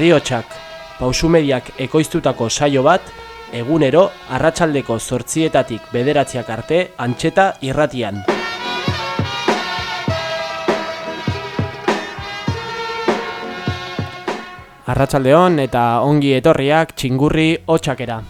herriotsak, pausumediak ekoiztutako saio bat, egunero, arratsaldeko zortzietatik bederatziak arte, antxeta irratian. Arratsaldeon eta ongi etorriak txingurri hotxakera.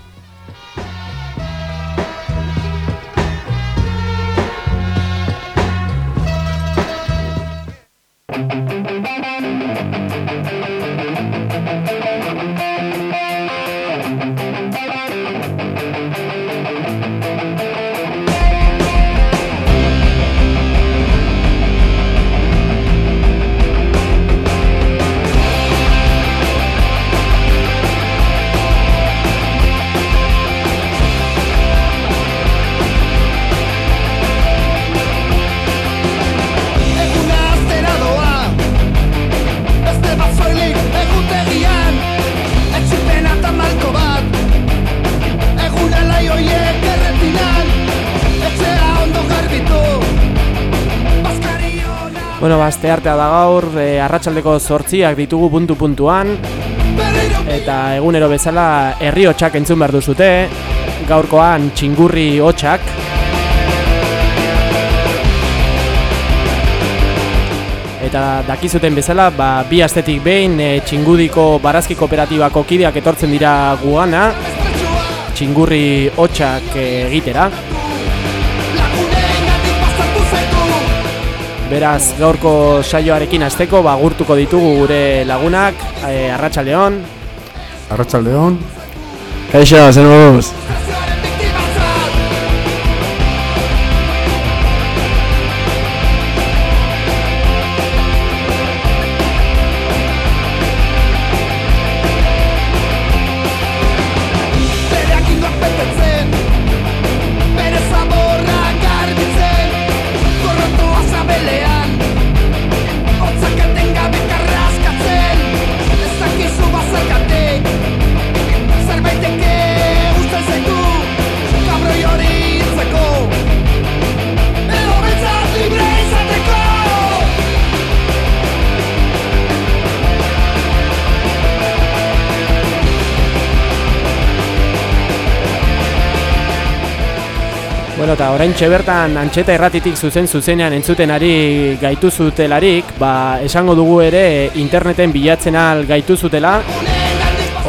Bazte artea da gaur, e, arratsaldeko zortziak ditugu puntu-puntuan, eta egunero bezala herri hotxak entzun behar duzute, gaurkoan txingurri hotxak. Eta dakizuten bezala, ba, bi astetik behin e, txingudiko barazki kooperatibako kideak etortzen dira estretsua txingurri hotxak egitera. Beraz, gaurko saioarekin hasteko ba, gurtuko ditugu gure lagunak, e, Arratsaldeon, Arratsaldeon. Kaixo, zer moduz? Orain bertan antxeta erratitik zuzen zuzenean entzuten ari gaitu zutelarik, ba, esango dugu ere interneten bilatzen al gaitu zutela,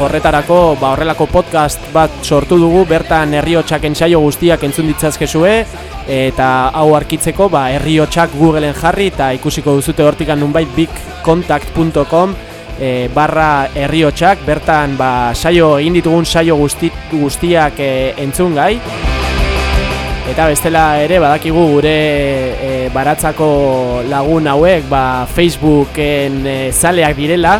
horretarako ba, horrelako podcast bat sortu dugu, bertan herriotsak ensaio guztiak entzun ditzazkezue, eta hau arkitzeko ba, herriotsak Googleen jarri eta ikusiko duzute hortikan nunbait bigcontact.com e, barra herriotsak, bertan ba, saio egin ditugun saio guzti, guztiak e, entzun gai, Eta bestela ere badakigu gure e, baratzako lagun hauek ba, Facebooken e, zaleak direla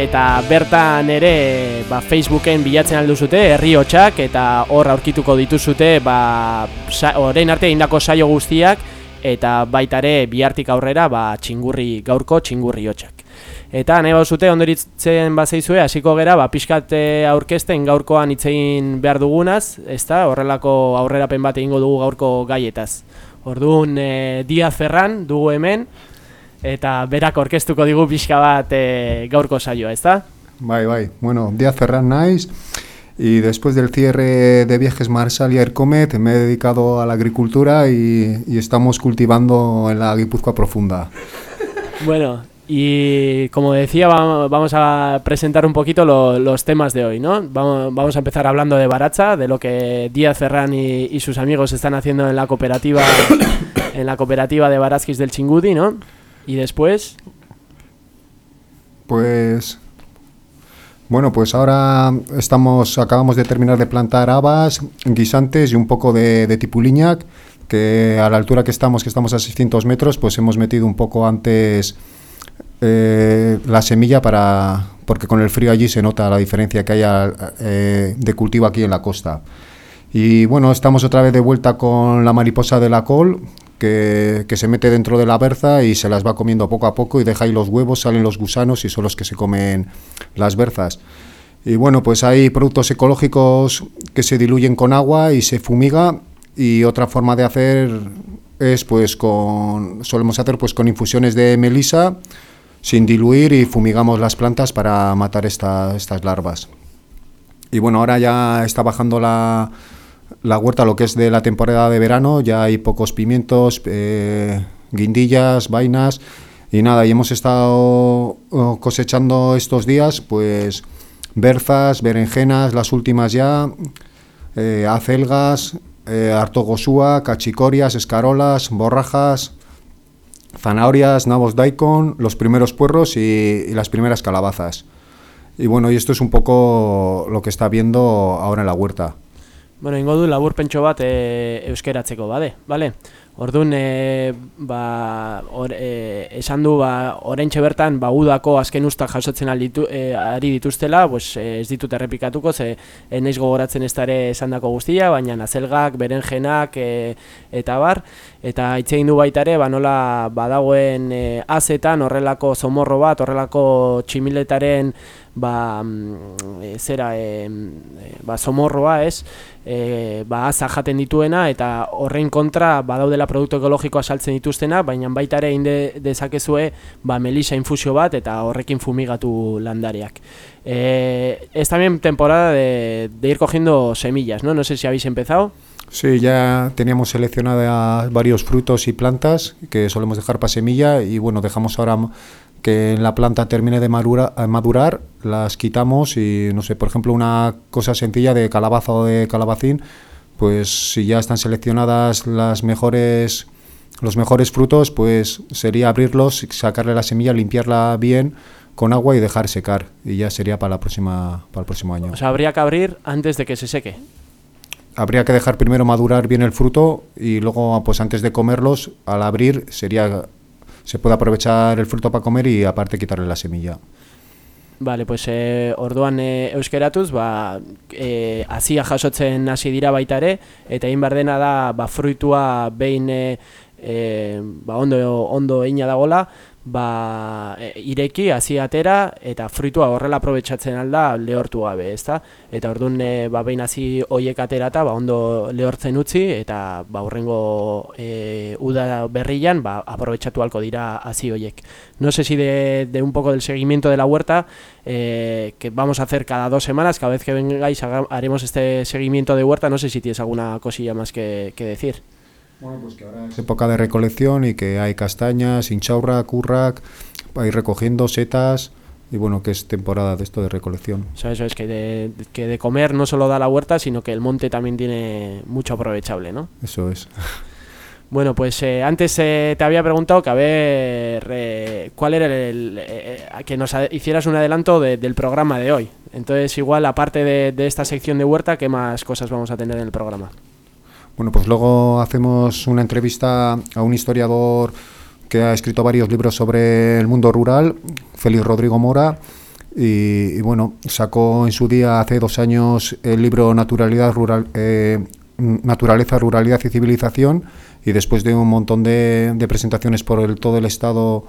eta bertan ere ba, Facebooken bilatzen alduzute herri hotxak eta hor aurkituko dituzute ba, sa, orain arte indako saio guztiak eta baita ere bihartik aurrera ba, txingurri gaurko txingurri hotxak. Eta nahi bauzute ondoritzen bazeizue, hasiko gera, ba, pixkat eh, aurkezten gaurkoan hitzein behar dugunaz, ezta horrelako aurrerapen bat egingo dugu gaurko gaietaz. Orduan, e, Diaz Ferran dugu hemen, eta berak orkestuko digu pixka bat e, gaurko saioa, ezta? Bai, bai. Bueno, Díaz Ferran Naiz. Y después del cierre de Viajes Marsal y Aircomet me he dedicado a la agricultura y, y estamos cultivando en la Guipúzcoa profunda. Bueno, y como decía, va- vamos a presentar un poquito lo- los temas de hoy, ¿no? Vamos, a empezar hablando de Baratza, de lo que Díaz Ferran y, sus amigos están haciendo en la cooperativa en la cooperativa de Barazquis del Chingudi, ¿no? Y después, Pues bueno, pues ahora estamos acabamos de terminar de plantar habas, guisantes y un poco de, de tipuliñac, que a la altura que estamos, que estamos a 600 metros, pues hemos metido un poco antes eh, la semilla para porque con el frío allí se nota la diferencia que hay eh, de cultivo aquí en la costa. Y bueno, estamos otra vez de vuelta con la mariposa de la col, que, que se mete dentro de la berza y se las va comiendo poco a poco y deja ahí los huevos, salen los gusanos y son los que se comen las berzas. Y bueno, pues hay productos ecológicos que se diluyen con agua y se fumiga y otra forma de hacer es pues con solemos hacer pues con infusiones de melisa, sin diluir y fumigamos las plantas para matar esta- estas larvas. Y bueno, ahora ya está bajando la, la huerta, lo que es de la temporada de verano, ya hay pocos pimientos, eh, guindillas, vainas y nada, y hemos estado oh, cosechando estos días pues berzas, berenjenas, las últimas ya, eh, acelgas, eh, artogosúa, cachicorias, escarolas, borrajas, zanahorias, nabos daikon, los primeros puerros y, y las primeras calabazas. Y bueno, y esto es un poco lo que está viendo ahora en la huerta. Bueno, ingo du laburpentxo bat e, euskeratzeko, bade? Bale? Orduan, e, ba, or, e, esan du, ba, oraintxe bertan, ba, udako azken ustak jasotzen alditu, e, ari dituztela, pues, ez ditut errepikatuko, ze e, gogoratzen ez dare esandako guztia, baina azelgak, berenjenak, e, eta bar, eta itzein du baita ere, ba, nola badagoen e, azetan horrelako zomorro bat, horrelako tximiletaren ba, mm, e, zera e, e, ba, somorroa ez e, ba, aza dituena eta horrein kontra badaudela produktu ekologikoa saltzen dituztena baina baita ere inde dezakezue ba, melisa infusio bat eta horrekin fumigatu landariak e, es también temporada de, de ir cogiendo semillas, ¿no? No sé si habéis empezado. Sí, ya teníamos seleccionadas varios frutos y plantas que solemos dejar para semilla y bueno, dejamos ahora que la planta termine de madura- eh, madurar, las quitamos y no sé, por ejemplo, una cosa sencilla de calabaza o de calabacín, pues si ya están seleccionadas las mejores los mejores frutos, pues sería abrirlos, sacarle la semilla, limpiarla bien con agua y dejar secar y ya sería para la próxima para el próximo año. O sea, habría que abrir antes de que se seque. Habría que dejar primero madurar bien el fruto y luego, pues antes de comerlos, al abrir sería se puede aprovechar el fruto para comer y aparte quitarle la semilla. Bale, pues e, orduan e, euskeratuz, ba, e, hasia jasotzen hasi dira baita ere, eta egin behar dena da, ba, fruitua behin e, ba, ondo, ondo eina dagola, ba, e, ireki, hasi atera, eta fruitua horrela aprobetsatzen alda lehortu gabe, ezta? Eta orduan, e, ba, behin hasi hoiek aterata, ba, ondo lehortzen utzi, eta ba, horrengo e, uda berrian, ba, aprobetsatu halko dira hasi hoiek. No sé si de, de un poco del seguimiento de la huerta, eh, que vamos a hacer cada dos semanas, cada vez que vengáis haremos este seguimiento de huerta, no sé si tienes alguna cosilla más que, que decir. Bueno, pues que ahora es época de recolección y que hay castañas, hinchaurra, currac, ir recogiendo setas y bueno, que es temporada de esto de recolección. O sea, eso es que de, que de comer no solo da la huerta, sino que el monte también tiene mucho aprovechable, ¿no? Eso es. Bueno, pues eh, antes eh, te había preguntado que a ver eh, cuál era el, eh, eh, que nos hicieras un adelanto de- del programa de hoy. Entonces, igual aparte de, de esta sección de huerta, ¿qué más cosas vamos a tener en el programa? Bueno, pues luego hacemos una entrevista a un historiador que ha escrito varios libros sobre el mundo rural, Félix Rodrigo Mora, y, bueno, sacó en su día, hace dos años, el libro Naturalidad Rural, eh, Naturaleza, Ruralidad y Civilización, y después de un montón de, de presentaciones por el, todo el Estado,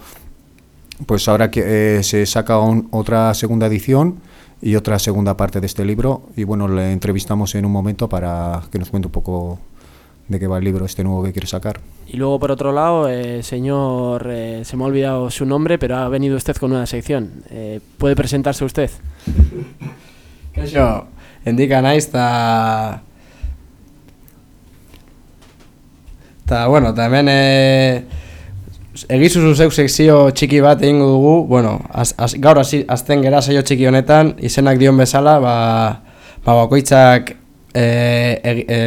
pues ahora que eh, se saca un- otra segunda edición y otra segunda parte de este libro, y bueno, le entrevistamos en un momento para que nos cuente un poco de qué va el libro este nuevo que quiere sacar. Y luego, por otro lado, eh, señor, eh, se me ha olvidado su nombre, pero ha venido usted con una sección. Eh, ¿Puede presentarse usted? Kaixo, endika naiz, eta... Eta, bueno, eta hemen e, egizuzu zeuk sekzio txiki bat egingo dugu, bueno, az, az, gaur hasi- azten gera saio txiki honetan, izenak dion bezala, ba, ba bakoitzak e, egi- e,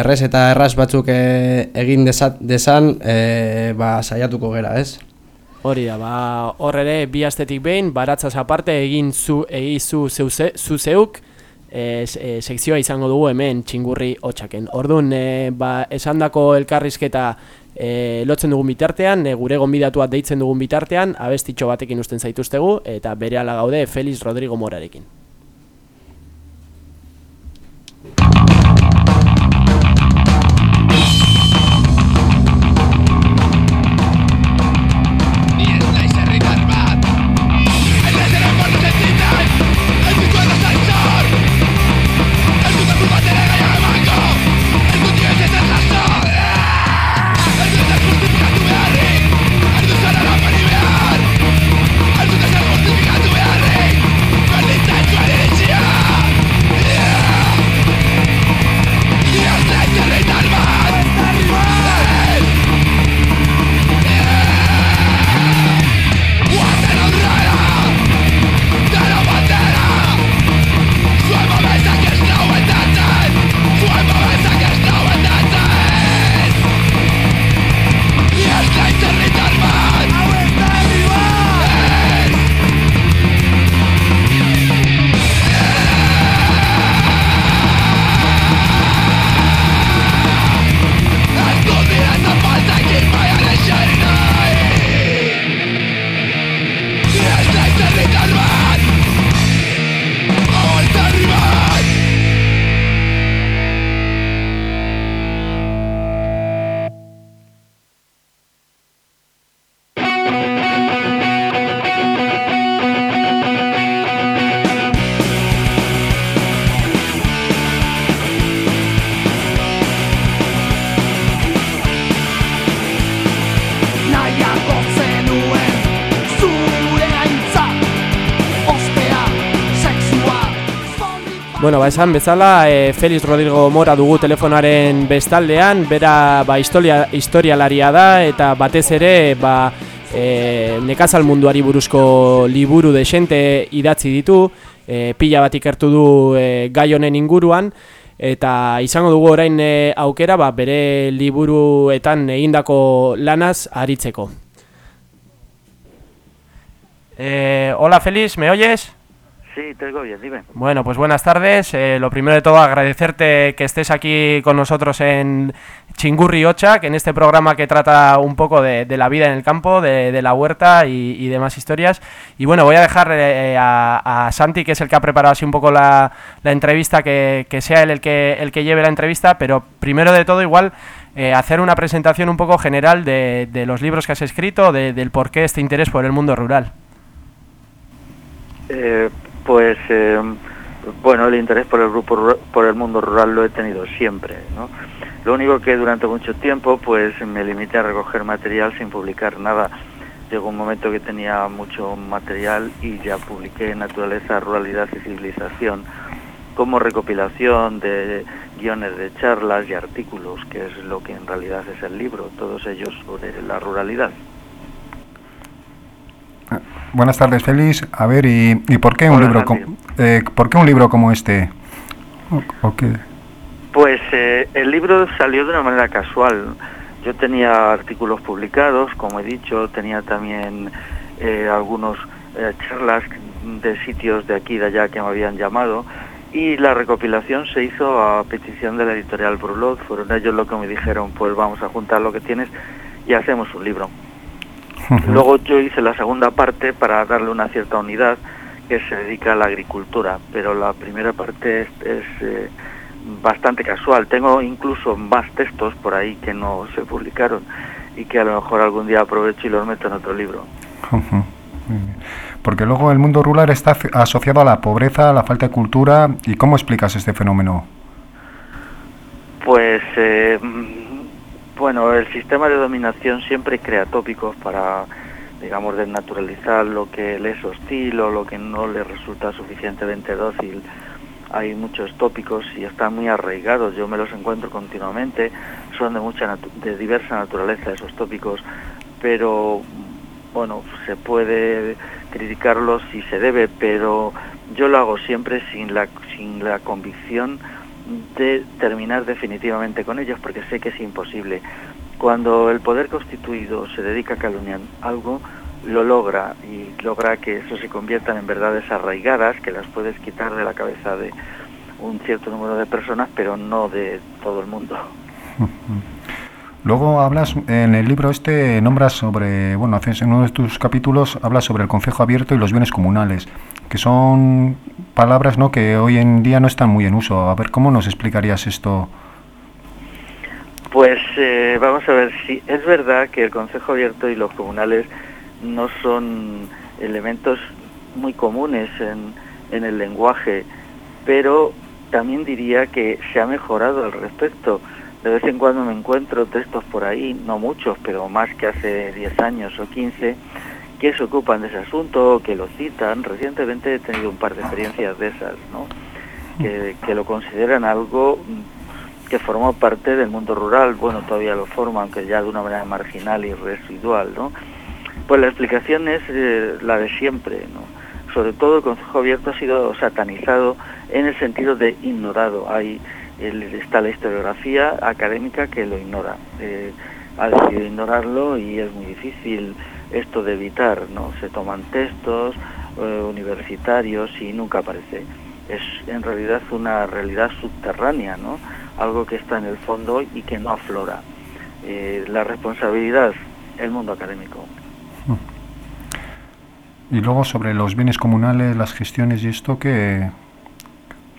errez eta erraz batzuk e, egin desat, desan, e, ba, saiatuko gera, ez? Hori da, ba, hor ere, bi astetik behin, baratzaz aparte, egin zu, egizu zeu, ze- zu zeuk, e, e, sekzioa izango dugu hemen txingurri hotxaken. Orduan, e, ba, esandako elkarrizketa e, lotzen dugun bitartean, e, gure gonbidatuak deitzen dugun bitartean, abestitxo batekin usten zaituztegu, eta bere gaude Felix Rodrigo Morarekin. Bueno, ba, esan bezala, e, Felix Rodrigo Mora dugu telefonaren bestaldean, bera ba, historia, historialaria da eta batez ere ba, e, nekazal munduari buruzko liburu desente idatzi ditu, e, pila bat ikertu du e, gai honen inguruan, eta izango dugu orain e, aukera ba, bere liburuetan egindako lanaz aritzeko. Eh, hola Félix, ¿me oyes? Sí, te oigo bien, dime. Bueno, pues buenas tardes. Eh, lo primero de todo agradecerte que estés aquí con nosotros en Chingurri Ocha, que en este programa que trata un poco de, de la vida en el campo, de, de la huerta y, y, demás historias. Y bueno, voy a dejar eh, a, a, Santi, que es el que ha preparado así un poco la, la entrevista, que, que, sea él el que, el que lleve la entrevista, pero primero de todo igual eh, hacer una presentación un poco general de, de los libros que has escrito, de, del por qué este interés por el mundo rural. Eh, pues eh, bueno, el interés por el grupo por el mundo rural lo he tenido siempre. Lo único que durante mucho tiempo pues me limité a recoger material sin publicar nada. Llegó un momento que tenía mucho material y ya publiqué Naturaleza, Ruralidad y Civilización como recopilación de guiones de charlas y artículos, que es lo que en realidad es el libro, todos ellos sobre la ruralidad. Buenas tardes, Félix. A ver, ¿y, y por qué un Hola, libro eh, por qué un libro como este? ¿O, o qué? Pues eh, el libro salió de una manera casual. Yo tenía artículos publicados, como he dicho, tenía también eh, algunos eh, charlas de sitios de aquí y de allá que me habían llamado y la recopilación se hizo a petición de la editorial Brulot. Fueron ellos los que me dijeron, pues vamos a juntar lo que tienes y hacemos un libro. Luego yo hice la segunda parte para darle una cierta unidad que se dedica a la agricultura, pero la primera parte es, es eh, bastante casual. Tengo incluso más textos por ahí que no se publicaron y que a lo mejor algún día aprovecho y los meto en otro libro. Porque luego el mundo rural está asociado a la pobreza, a la falta de cultura. ¿Y cómo explicas este fenómeno? Pues eh, bueno, el sistema de dominación siempre crea tópicos para, digamos, desnaturalizar lo que le es hostil o lo que no le resulta suficientemente dócil. Hay muchos tópicos y están muy arraigados, yo me los encuentro continuamente, son de mucha de diversa naturaleza esos tópicos, pero bueno, se puede criticarlos si se debe, pero yo lo hago siempre sin la sin la convicción de terminar definitivamente con ellos porque sé que es imposible. Cuando el poder constituido se dedica a calumniar algo, lo logra y logra que eso se conviertan en verdades arraigadas, que las puedes quitar de la cabeza de un cierto número de personas, pero no de todo el mundo. Luego hablas, en el libro este, nombras sobre, bueno, haces en uno de tus capítulos, hablas sobre el concejo abierto y los bienes comunales, que son palabras ¿no? que hoy en día no están muy en uso. A ver, ¿cómo nos explicarías esto? Pues eh, vamos a ver, si es verdad que el concejo abierto y los comunales no son elementos muy comunes en, en el lenguaje, pero también diría que se ha mejorado al respecto. De vez en cuando me encuentro textos por ahí, no muchos, pero más que hace 10 años o 15, que se ocupan de ese asunto, que lo citan. Recientemente he tenido un par de experiencias de esas, ¿no? Que, que lo consideran algo que formó parte del mundo rural, bueno, todavía lo forma, aunque ya de una manera marginal y residual, ¿no? Pues la explicación es eh, la de siempre, ¿no? Sobre todo el Consejo Abierto ha sido satanizado en el sentido de ignorado. Hay está la historiografía académica que lo ignora. Eh, ha decidido ignorarlo y es muy difícil esto de evitar, ¿no? Se toman textos eh, universitarios y nunca aparece. Es en realidad una realidad subterránea, ¿no? Algo que está en el fondo y que no aflora. Eh, la responsabilidad, el mundo académico. Y luego sobre los bienes comunales, las gestiones y esto, que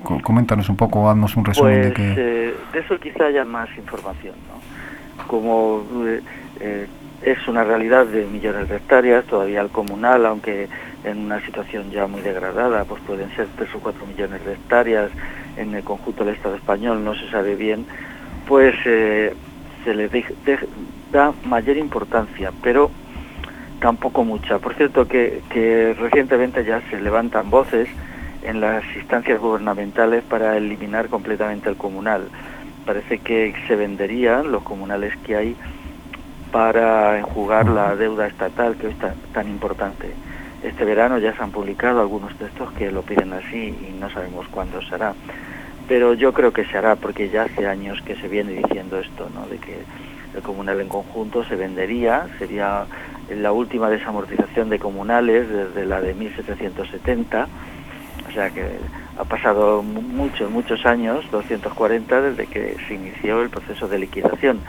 coméntanos un poco, haznos un resumen pues, de que... Eh, de eso quizá haya más información, ¿no? Como eh, eh, es una realidad de millones de hectáreas, todavía el comunal, aunque en una situación ya muy degradada, pues pueden ser tres o cuatro millones de hectáreas en el conjunto del Estado español, no se sabe bien, pues eh, se le de, de, da mayor importancia, pero tampoco mucha. Por cierto que, que recientemente ya se levantan voces en las instancias gubernamentales para eliminar completamente el comunal. Parece que se venderían los comunales que hay para enjugar la deuda estatal que es tan, tan importante. Este verano ya se han publicado algunos textos que lo piden así y no sabemos cuándo será. Pero yo creo que se hará porque ya hace años que se viene diciendo esto, ¿no? de que el comunal en conjunto se vendería, sería la última desamortización de comunales desde la de 1770, o sea que ha pasado mu- muchos, muchos años, 240, desde que se inició el proceso de liquidación,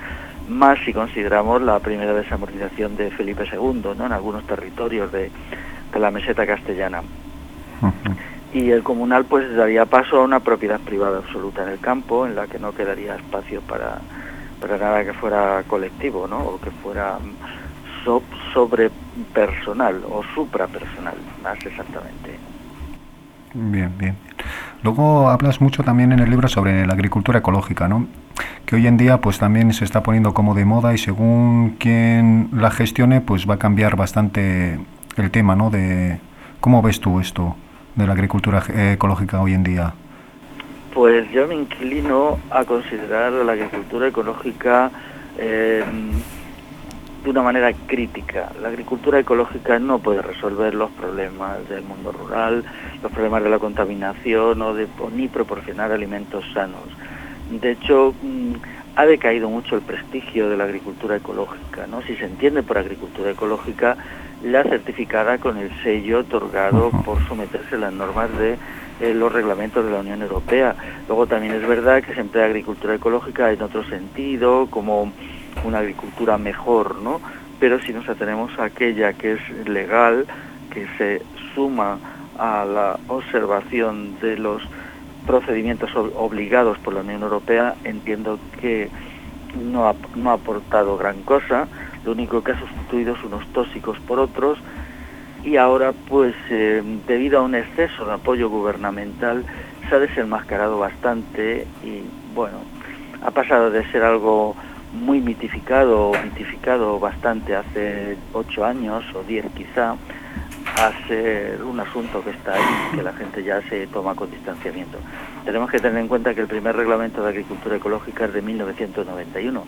más si consideramos la primera desamortización de Felipe II, ¿no? en algunos territorios de, de la meseta castellana. Y el comunal pues daría paso a una propiedad privada absoluta en el campo, en la que no quedaría espacio para, para nada que fuera colectivo, ¿no? O que fuera so- sobre personal o suprapersonal, más exactamente. Bien, bien. Luego hablas mucho también en el libro sobre la agricultura ecológica, ¿no? Que hoy en día pues también se está poniendo como de moda y según quien la gestione pues va a cambiar bastante el tema, ¿no? De cómo ves tú esto de la agricultura eh, ecológica hoy en día. Pues yo me inclino a considerar la agricultura ecológica eh, de una manera crítica. La agricultura ecológica no puede resolver los problemas del mundo rural, los problemas de la contaminación o, de, o ni proporcionar alimentos sanos. De hecho, mm, ha decaído mucho el prestigio de la agricultura ecológica. ¿no? Si se entiende por agricultura ecológica, la certificada con el sello otorgado por someterse a las normas de eh, los reglamentos de la Unión Europea. Luego también es verdad que se emplea agricultura ecológica en otro sentido, como una agricultura mejor, ¿no? Pero si nos atenemos a aquella que es legal, que se suma a la observación de los procedimientos ob- obligados por la Unión Europea, entiendo que no ha, no ha aportado gran cosa, lo único que ha sustituido es unos tóxicos por otros y ahora pues eh, debido a un exceso de apoyo gubernamental se ha desenmascarado bastante y bueno, ha pasado de ser algo muy mitificado mitificado bastante hace ocho años o diez quizá a ser un asunto que está ahí, que la gente ya se toma con distanciamiento. Tenemos que tener en cuenta que el primer reglamento de agricultura ecológica es de 1991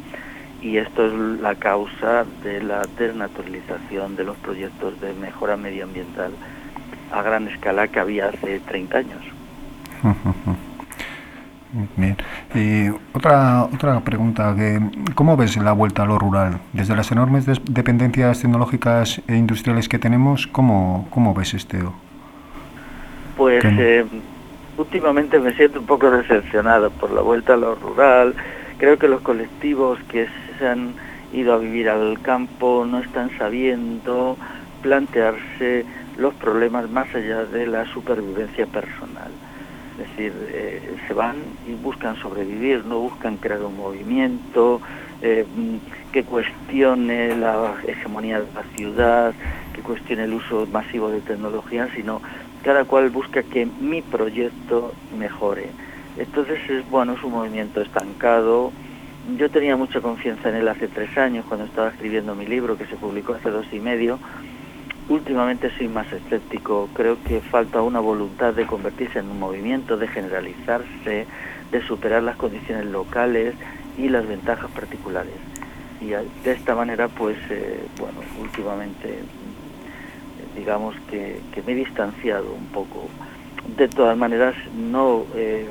y esto es la causa de la desnaturalización de los proyectos de mejora medioambiental a gran escala que había hace 30 años. Bien. Y otra, otra pregunta, que, ¿cómo ves la vuelta a lo rural? Desde las enormes dependencias tecnológicas e industriales que tenemos, ¿cómo, cómo ves este? Pues eh, últimamente me siento un poco decepcionado por la vuelta a lo rural. Creo que los colectivos que se han ido a vivir al campo no están sabiendo plantearse los problemas más allá de la supervivencia personal. Es decir, eh, se van y buscan sobrevivir, no buscan crear un movimiento eh, que cuestione la hegemonía de la ciudad, que cuestione el uso masivo de tecnología, sino cada cual busca que mi proyecto mejore. Entonces, es, bueno, es un movimiento estancado. Yo tenía mucha confianza en él hace tres años, cuando estaba escribiendo mi libro, que se publicó hace dos y medio. Últimamente soy más escéptico. Creo que falta una voluntad de convertirse en un movimiento, de generalizarse, de superar las condiciones locales y las ventajas particulares. Y de esta manera, pues, eh, bueno, últimamente, eh, digamos que, que me he distanciado un poco. De todas maneras, no eh,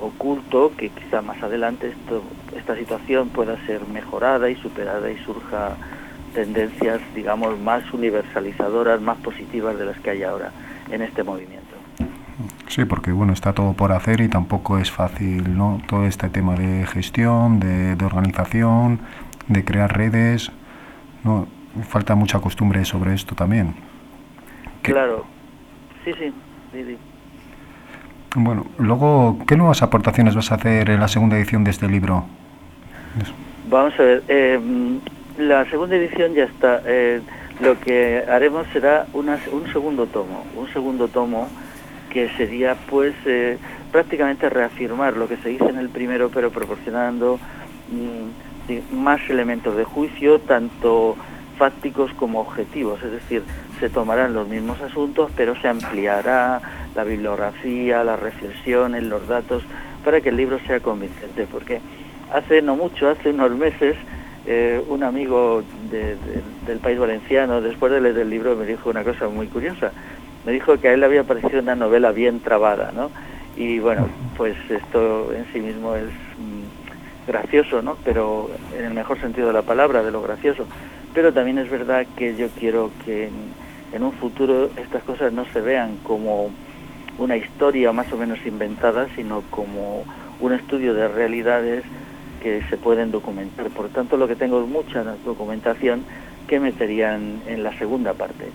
oculto que quizá más adelante esto, esta situación pueda ser mejorada y superada y surja tendencias, digamos, más universalizadoras, más positivas de las que hay ahora en este movimiento. Sí, porque bueno, está todo por hacer y tampoco es fácil, ¿no? Todo este tema de gestión, de, de organización, de crear redes, ¿no? Falta mucha costumbre sobre esto también. ¿Qué- Claro, sí, sí, sí, sí. Bueno, luego, ¿qué nuevas aportaciones vas a hacer en la segunda edición de este libro? Vamos a ver, eh, la segunda edición ya está. eh, lo que haremos será una- un segundo tomo, un segundo tomo que sería pues eh, prácticamente reafirmar lo que se dice en el primero, pero proporcionando mm, más elementos de juicio, tanto fácticos como objetivos, es decir, se tomarán los mismos asuntos, pero se ampliará la bibliografía, las reflexiones, los datos, para que el libro sea convincente, porque hace no mucho, hace unos meses, eh, un amigo de- de- del país valenciano, después de leer el libro, me dijo una cosa muy curiosa. Me dijo que a él le había parecido una novela bien trabada, ¿no? Y bueno, pues esto en sí mismo es mm, gracioso, ¿no? Pero en el mejor sentido de la palabra, de lo gracioso. Pero también es verdad que yo quiero que en un futuro estas cosas no se vean como una historia más o menos inventada, sino como un estudio de realidades que se pueden documentar. Por tanto, lo que tengo es mucha documentación que meterían en la segunda parte.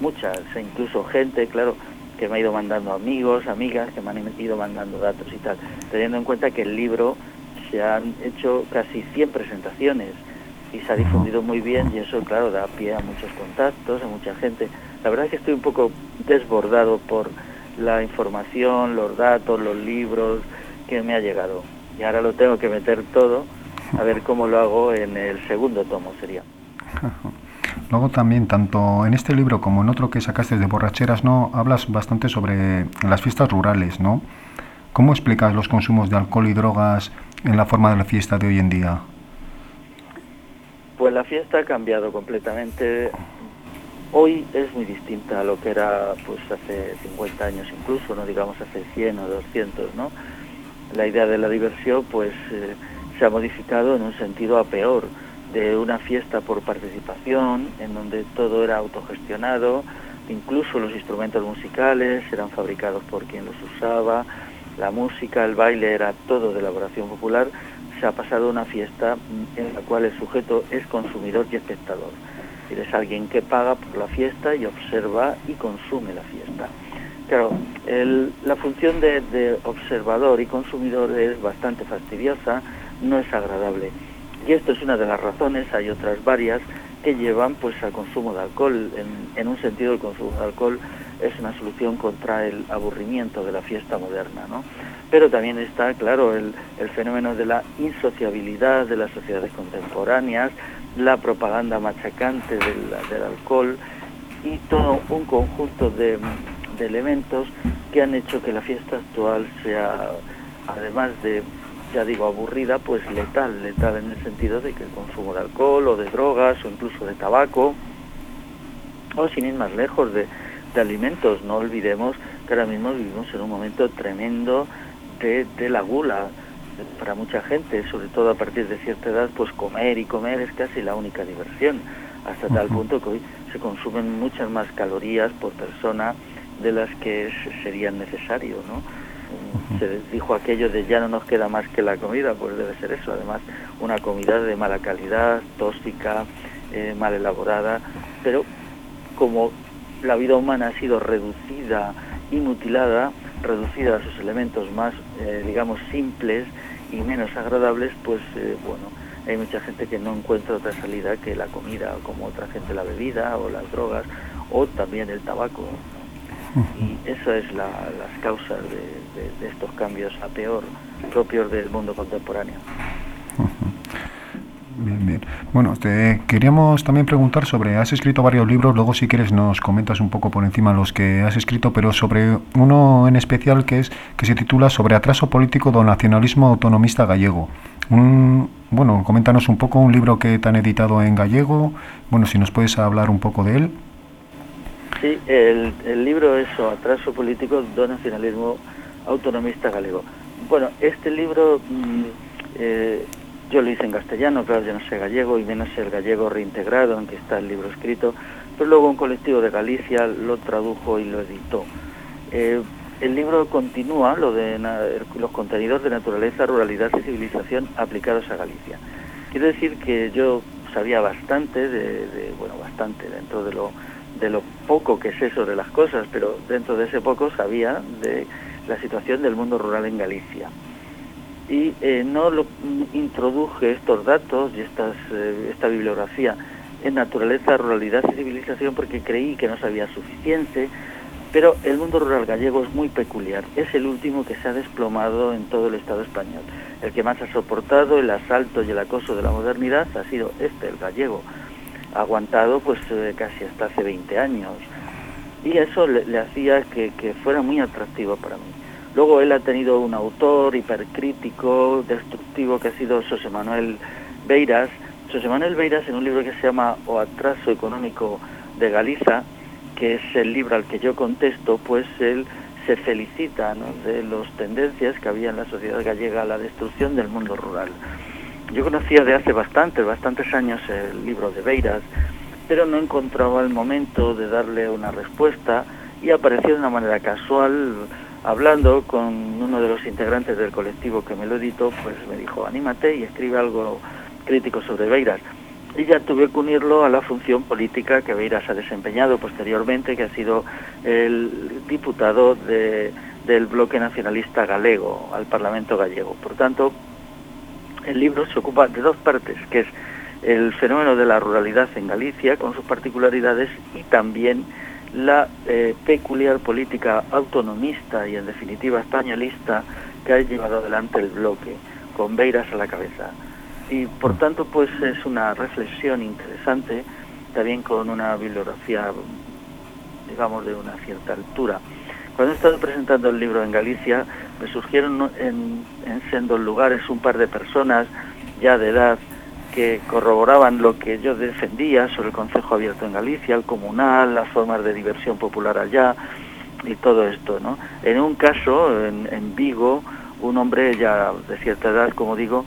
Muchas, e incluso gente, claro, que me ha ido mandando amigos, amigas, que me han ido mandando datos y tal, teniendo en cuenta que el libro se han hecho casi 100 presentaciones y se ha difundido muy bien y eso, claro, da pie a muchos contactos, a mucha gente. La verdad es que estoy un poco desbordado por la información, los datos, los libros que me ha llegado. Y ahora lo tengo que meter todo, a ver cómo lo hago en el segundo tomo sería. Luego también, tanto en este libro como en otro que sacaste de borracheras, ¿no? Hablas bastante sobre las fiestas rurales, ¿no? ¿Cómo explicas los consumos de alcohol y drogas en la forma de la fiesta de hoy en día? Pues la fiesta ha cambiado completamente. Hoy es muy distinta a lo que era pues hace 50 años incluso, no digamos hace 100 o 200, ¿no? La idea de la diversión pues eh, se ha modificado en un sentido a peor, de una fiesta por participación, en donde todo era autogestionado, incluso los instrumentos musicales eran fabricados por quien los usaba, la música, el baile era todo de elaboración popular, se ha pasado a una fiesta en la cual el sujeto es consumidor y espectador. Es alguien que paga por la fiesta y observa y consume la fiesta. Claro, la función de, observador y consumidor es bastante fastidiosa, no es agradable. Y esto es una de las razones, hay otras varias, que llevan pues al consumo de alcohol. En, un sentido el consumo de alcohol es una solución contra el aburrimiento de la fiesta moderna, ¿no? Pero también está, claro, el, fenómeno de la insociabilidad de las sociedades contemporáneas, la propaganda machacante del alcohol y todo un conjunto de, de elementos que han hecho que la fiesta actual sea, además de, ya digo, aburrida, pues letal, letal en el sentido de que el consumo de alcohol o de drogas o incluso de tabaco, o sin ir más lejos, de, de alimentos. No olvidemos que ahora mismo vivimos en un momento tremendo de, de la gula para mucha gente, sobre todo a partir de cierta edad, pues comer y comer es casi la única diversión, hasta tal punto que hoy se consumen muchas más calorías por persona de las que se- serían necesarios, ¿no? Se dijo aquello de ya no nos queda más que la comida, pues debe ser eso, además una comida de mala calidad, tóxica, eh, mal elaborada, pero como la vida humana ha sido reducida y mutilada, reducida a sus elementos más, eh, digamos, simples y menos agradables, pues eh, bueno, hay mucha gente que no encuentra otra salida que la comida, como otra gente la bebida o las drogas, o también el tabaco. Y eso es la- las causas de, de- de estos cambios a peor propios del mundo contemporáneo. Bien, bien. Bueno, te queríamos también preguntar sobre, has escrito varios libros, luego si quieres nos comentas un poco por encima los que has escrito, pero sobre uno en especial que es que se titula Sobre atraso político do nacionalismo autonomista gallego. Un, bueno, coméntanos un poco un libro que te han editado en gallego, bueno, si nos puedes hablar un poco de él. Sí, el, el libro es atraso político do nacionalismo autonomista galego. Bueno, este libro mm, eh, yo lo hice en castellano, claro, yo no sé gallego y menos el gallego reintegrado en que está el libro escrito, pero luego un colectivo de Galicia lo tradujo y lo editó. Eh, el libro continúa lo de los contenidos de naturaleza, ruralidad y civilización aplicados a Galicia. Quiero decir que yo sabía bastante de- bueno, bastante dentro de lo de lo poco que sé sobre las cosas, pero dentro de ese poco sabía de la situación del mundo rural en Galicia. Y eh, no lo, introduje estos datos y eh, esta bibliografía en naturaleza, ruralidad y civilización porque creí que no sabía suficiente, pero el mundo rural gallego es muy peculiar. Es el último que se ha desplomado en todo el Estado español. El que más ha soportado el asalto y el acoso de la modernidad ha sido este, el gallego. Aguantado pues eh, casi hasta hace 20 años. Y eso le, le hacía que, que fuera muy atractivo para mí. Luego él ha tenido un autor hipercrítico, destructivo, que ha sido José Manuel Beiras. José Manuel Beiras en un libro que se llama O atraso económico de Galiza, que es el libro al que yo contesto, pues él se felicita de las tendencias que había en la sociedad gallega a la destrucción del mundo rural. Yo conocía de hace bastantes, bastantes años el libro de Beiras, pero no encontraba el momento de darle una respuesta y apareció de una manera casual hablando con uno de los integrantes del colectivo que me lo editó, pues me dijo, anímate y escribe algo crítico sobre Beiras. Y ya tuve que unirlo a la función política que Beiras ha desempeñado posteriormente, que ha sido el diputado de, del bloque nacionalista galego al Parlamento gallego. Por tanto, el libro se ocupa de dos partes, que es el fenómeno de la ruralidad en Galicia, con sus particularidades, y también la eh, peculiar política autonomista y en definitiva españolista que ha llevado adelante el bloque, con Beiras a la cabeza. Y por tanto, pues es una reflexión interesante, también con una bibliografía, digamos, de una cierta altura. Cuando he estado presentando el libro en Galicia, me surgieron en, en sendos lugares un par de personas ya de edad que corroboraban lo que yo defendía sobre el Consejo Abierto en Galicia, el comunal, las formas de diversión popular allá y todo esto. ¿no? En un caso, en, en Vigo, un hombre ya de cierta edad, como digo,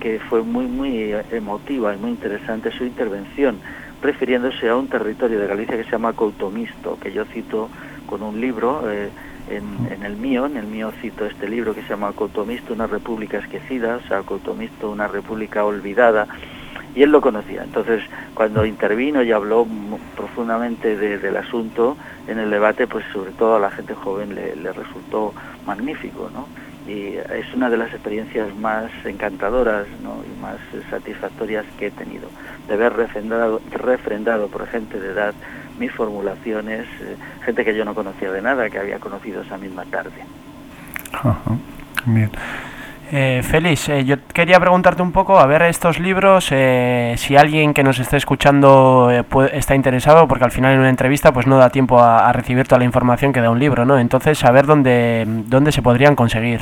que fue muy, muy emotiva y muy interesante su intervención, refiriéndose a un territorio de Galicia que se llama Coutomisto, que yo cito con un libro, eh, en, en, el mío, en el mío cito este libro que se llama Coutomisto, una república esquecida, o sea, Coutomisto, una república olvidada, y él lo conocía. Entonces, cuando intervino y habló profundamente de, del asunto en el debate, pues sobre todo a la gente joven le, le resultó magnífico, ¿no? y es una de las experiencias más encantadoras ¿no? y más satisfactorias que he tenido, de haber refrendado, refrendado por gente de edad mis formulaciones, eh, gente que yo no conocía de nada, que había conocido esa misma tarde. Ajá, bien. Eh, Félix, eh, yo quería preguntarte un poco, a ver estos libros, eh, si alguien que nos esté escuchando eh, puede, está interesado, porque al final en una entrevista pues no da tiempo a, a, recibir toda la información que da un libro, ¿no? Entonces, a ver dónde, dónde se podrían conseguir.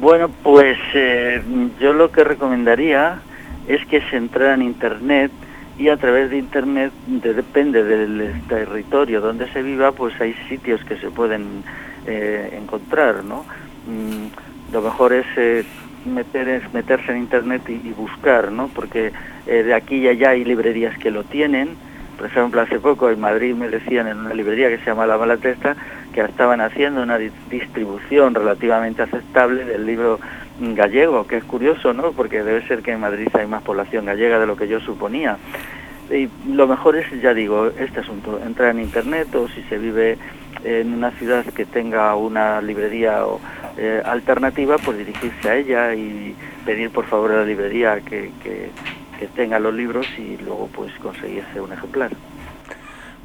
Bueno, pues eh, yo lo que recomendaría es que se entrara en Internet y a través de Internet, de, depende del territorio donde se viva, pues hay sitios que se pueden eh, encontrar, ¿no? Mm, lo mejor es, eh, meter, es meterse en Internet y, buscar, ¿no? Porque eh, de aquí y allá hay librerías que lo tienen, por ejemplo, hace poco en Madrid me decían en una librería que se llama La Malatesta que estaban haciendo una di distribución relativamente aceptable del libro gallego, que es curioso, ¿no? Porque debe ser que en Madrid hay más población gallega de lo que yo suponía. Y lo mejor es, ya digo, este asunto, entrar en Internet o si se vive en una ciudad que tenga una librería o, eh, alternativa, pues dirigirse a ella y pedir por favor a la librería que, que, que tenga los libros y luego pues conseguirse un ejemplar.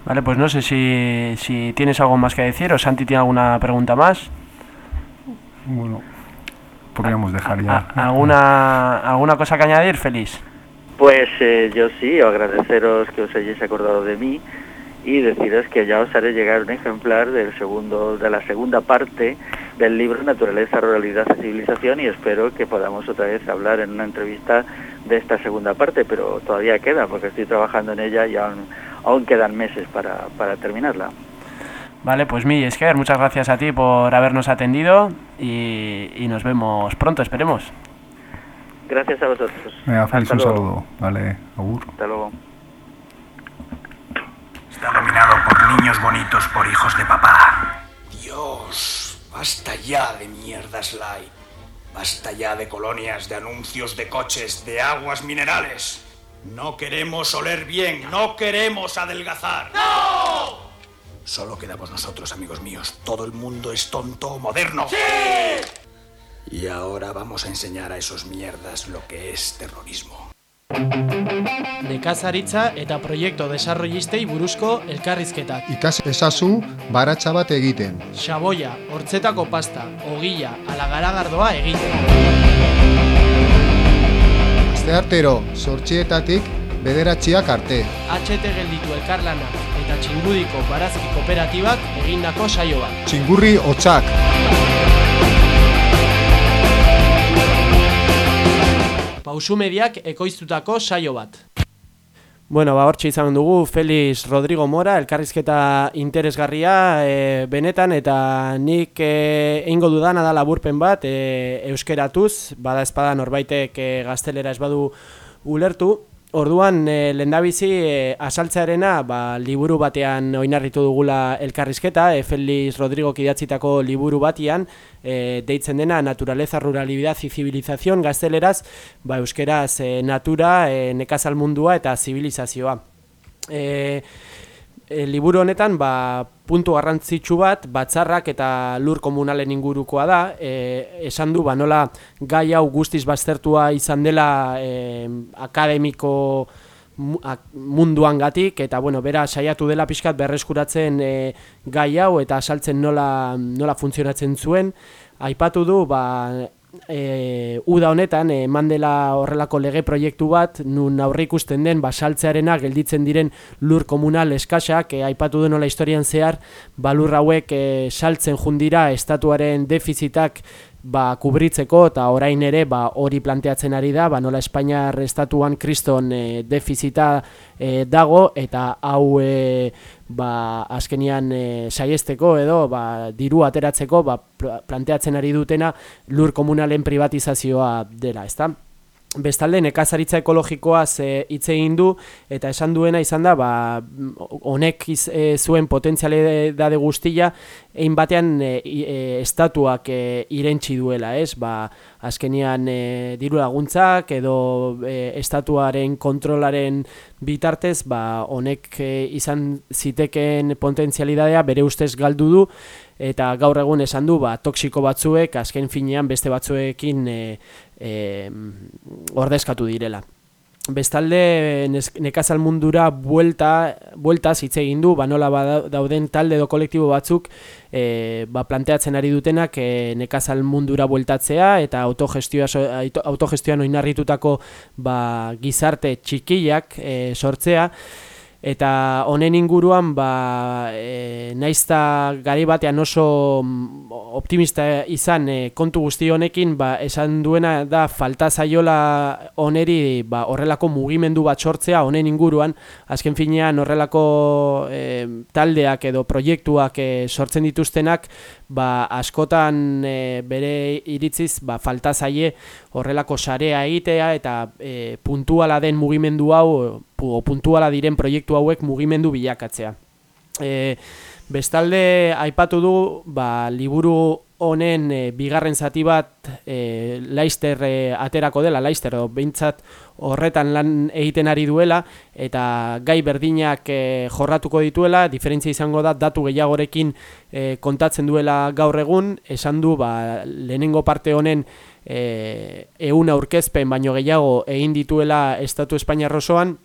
Vale, pues no sé si, si tienes algo más que decir o Santi tiene alguna pregunta más. Bueno, podríamos dejar ya. ¿Alguna, alguna cosa que añadir, Félix? Pues eh, yo sí, agradeceros que os hayáis acordado de mí y deciros que ya os haré llegar un ejemplar del segundo, de la segunda parte del libro Naturaleza, Ruralidad y Civilización y espero que podamos otra vez hablar en una entrevista de esta segunda parte, pero todavía queda porque estoy trabajando en ella y aún, aún quedan meses para, para terminarla. Vale, pues mi Esker, muchas gracias a ti por habernos atendido y, y nos vemos pronto, esperemos. Gracias a vosotros. Venga, Félix, un saludo. Vale, agur. Hasta luego. Está dominado por niños bonitos, por hijos de papá. Dios, basta ya de mierdas light. Basta ya de colonias, de anuncios de coches, de aguas minerales. No queremos oler bien, no queremos adelgazar. ¡No! Solo quedamos nosotros, amigos míos. Todo el mundo es tonto o moderno. ¡Sí! Y ahora vamos a enseñar a esos mierdas lo que es terrorismo. Nekazaritza eta proiektu desarrollistei buruzko elkarrizketak. Ikas ezazu baratza bat egiten. Xaboia, hortzetako pasta, ogila, ala garagardoa egiten. Asteartero, sortxietatik bederatziak arte. HT gelditu elkarlana eta txingudiko barazki kooperatibak egindako saio bat. Txingurri hotzak. Pausu mediak ekoiztutako saio bat. Bueno, ba, hortxe izan dugu Felix Rodrigo Mora, elkarrizketa interesgarria e, benetan, eta nik e, eingo dudana da laburpen bat, e, euskeratuz, bada espada norbaitek e, gaztelera ez badu ulertu, Orduan, e, lendabizi e, asaltzearena ba, liburu batean oinarritu dugula elkarrizketa, e, Felix Rodrigo kidatzitako liburu batean, e, deitzen dena Naturaleza, Ruralidad y Civilización gazteleraz, ba, euskeraz e, natura, e, nekazal mundua eta zibilizazioa. E, e, liburu honetan ba, puntu garrantzitsu bat batzarrak eta lur komunalen ingurukoa da. E, esan du ba, nola gai hau guztiz baztertua izan dela e, akademiko munduan gatik eta bueno, bera saiatu dela pixkat berreskuratzen e, gai hau eta asaltzen nola, nola funtzionatzen zuen. Aipatu du ba, e, uda honetan eman dela horrelako lege proiektu bat nun aurre ikusten den basaltzearena gelditzen diren lur komunal eskasak e, aipatu du nola historian zehar balur hauek e, saltzen jundira estatuaren defizitak ba, kubritzeko eta orain ere ba, hori planteatzen ari da, ba, nola Espainiar estatuan kriston e, defizita e, dago eta hau e, ba, azkenian e, saiesteko edo ba, diru ateratzeko ba, planteatzen ari dutena lur komunalen privatizazioa dela, ezta? Bestalde, nekazaritza ekologikoaz hitz egin du eta esan duena izan da, ba, honek iz, e, zuen potentzialidade guztia egin batean e, e, estatuak e, irentsi duela, ez? Ba, azkenian e, diru laguntzak edo e, estatuaren kontrolaren bitartez, ba, honek e, izan zitekeen potentzialidadea bere ustez galdu du eta gaur egun esan du ba, toksiko batzuek azken finean beste batzuekin e, e, ordezkatu direla. Bestalde nekazal mundura buelta, buelta hitz egin du, ba nola dauden talde edo kolektibo batzuk e, ba planteatzen ari dutenak e, nekazal mundura bueltatzea eta autogestioa autogestioan oinarritutako ba, gizarte txikiak e, sortzea. Eta honen inguruan ba e, naizta gari batean oso optimista izan e, kontu guzti honekin ba, esan duena da falta zaiola oneri ba, horrelako mugimendu bat sortzea honen inguruan azken finean horrelako e, taldeak edo proiektuak e, sortzen dituztenak ba, askotan e, bere iritziz ba, falta zaie horrelako sarea egitea eta e, puntuala den mugimendu hau o puntuala diren proiektu hauek mugimendu bilakatzea. E, bestalde aipatu du ba, liburu honen e, bigarren zati bat e, Leister e, aterako dela, Leister edo behintzat horretan lan egiten ari duela eta gai berdinak e, jorratuko dituela, diferentzia izango da datu gehiagorekin e, kontatzen duela gaur egun, esan du ba, lehenengo parte honen e, eun aurkezpen baino gehiago egin dituela Estatu Espainiar osoan,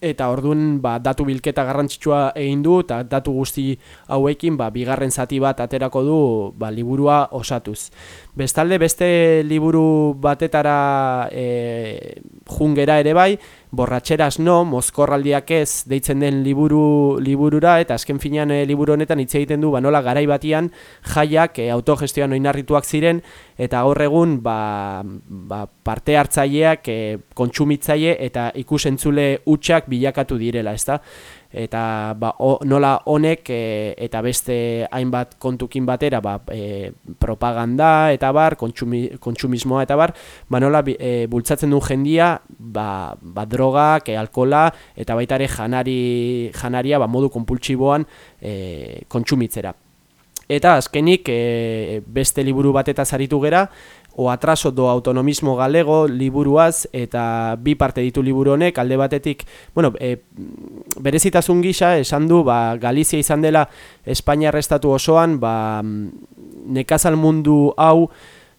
eta orduan ba, datu bilketa garrantzitsua egin du eta datu guzti hauekin ba, bigarren zati bat aterako du ba, liburua osatuz. Bestalde beste liburu batetara e, jungera ere bai, borratxeras no, mozkorraldiak ez deitzen den liburu liburura eta azken finean e, liburu honetan hitz egiten du ba, nola garai batian jaiak e, autogestioan oinarrituak ziren eta gaur egun ba, ba, parte hartzaileak e, kontsumitzaile eta ikusentzule hutsak bilakatu direla, ezta? Eta ba, o, nola honek e, eta beste hainbat kontukin batera ba, e, propaganda eta bar, kontsumi, kontsumismoa eta bar, ba, nola e, bultzatzen du jendia ba, ba, drogak, e, alkola eta baita ere janari, janaria ba, modu konpultsiboan e, kontsumitzera. Eta azkenik e, beste liburu bateta zaritu gera, o atraso do autonomismo galego liburuaz eta bi parte ditu liburu honek alde batetik bueno e, berezitasun gisa esan du ba Galizia izan dela Espainia estatu osoan ba nekazal mundu hau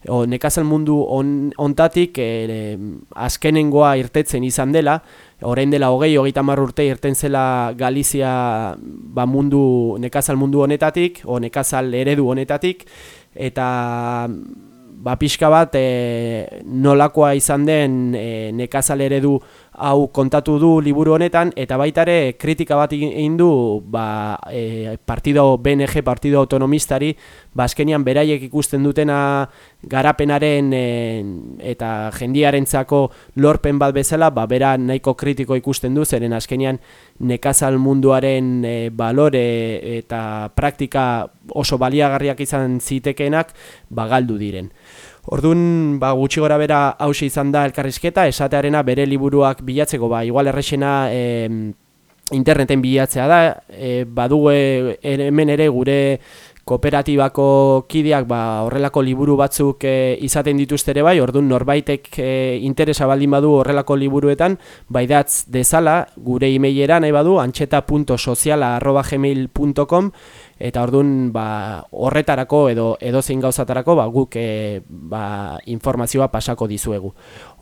o nekazal mundu on, ontatik e, azkenengoa irtetzen izan dela. Orain dela hogei, hogeita urte irten zela Galizia ba mundu, nekazal mundu honetatik, o nekazal eredu honetatik, eta ba, pixka bat e, nolakoa izan den e, nekazal eredu hau kontatu du liburu honetan eta baita ere kritika bat egin du ba, e, partido BNG partido autonomistari ba azkenian beraiek ikusten dutena garapenaren e, eta jendiarentzako lorpen bat bezala ba bera nahiko kritiko ikusten du zeren azkenian nekazal munduaren e, balore eta praktika oso baliagarriak izan zitekeenak ba galdu diren. Orduan, ba, gutxi gora bera hausi izan da elkarrizketa, esatearena bere liburuak bilatzeko, ba, igual errexena e, interneten bilatzea da, e, badugu e, hemen ere gure kooperatibako kideak ba, horrelako liburu batzuk e, izaten dituzte ere bai, orduan norbaitek e, interesa baldin badu horrelako liburuetan, bai datz dezala, gure e-mailera nahi badu, antxeta.soziala.gmail.com eta ordun ba, horretarako edo edozein gauzatarako ba, guk e, ba, informazioa pasako dizuegu.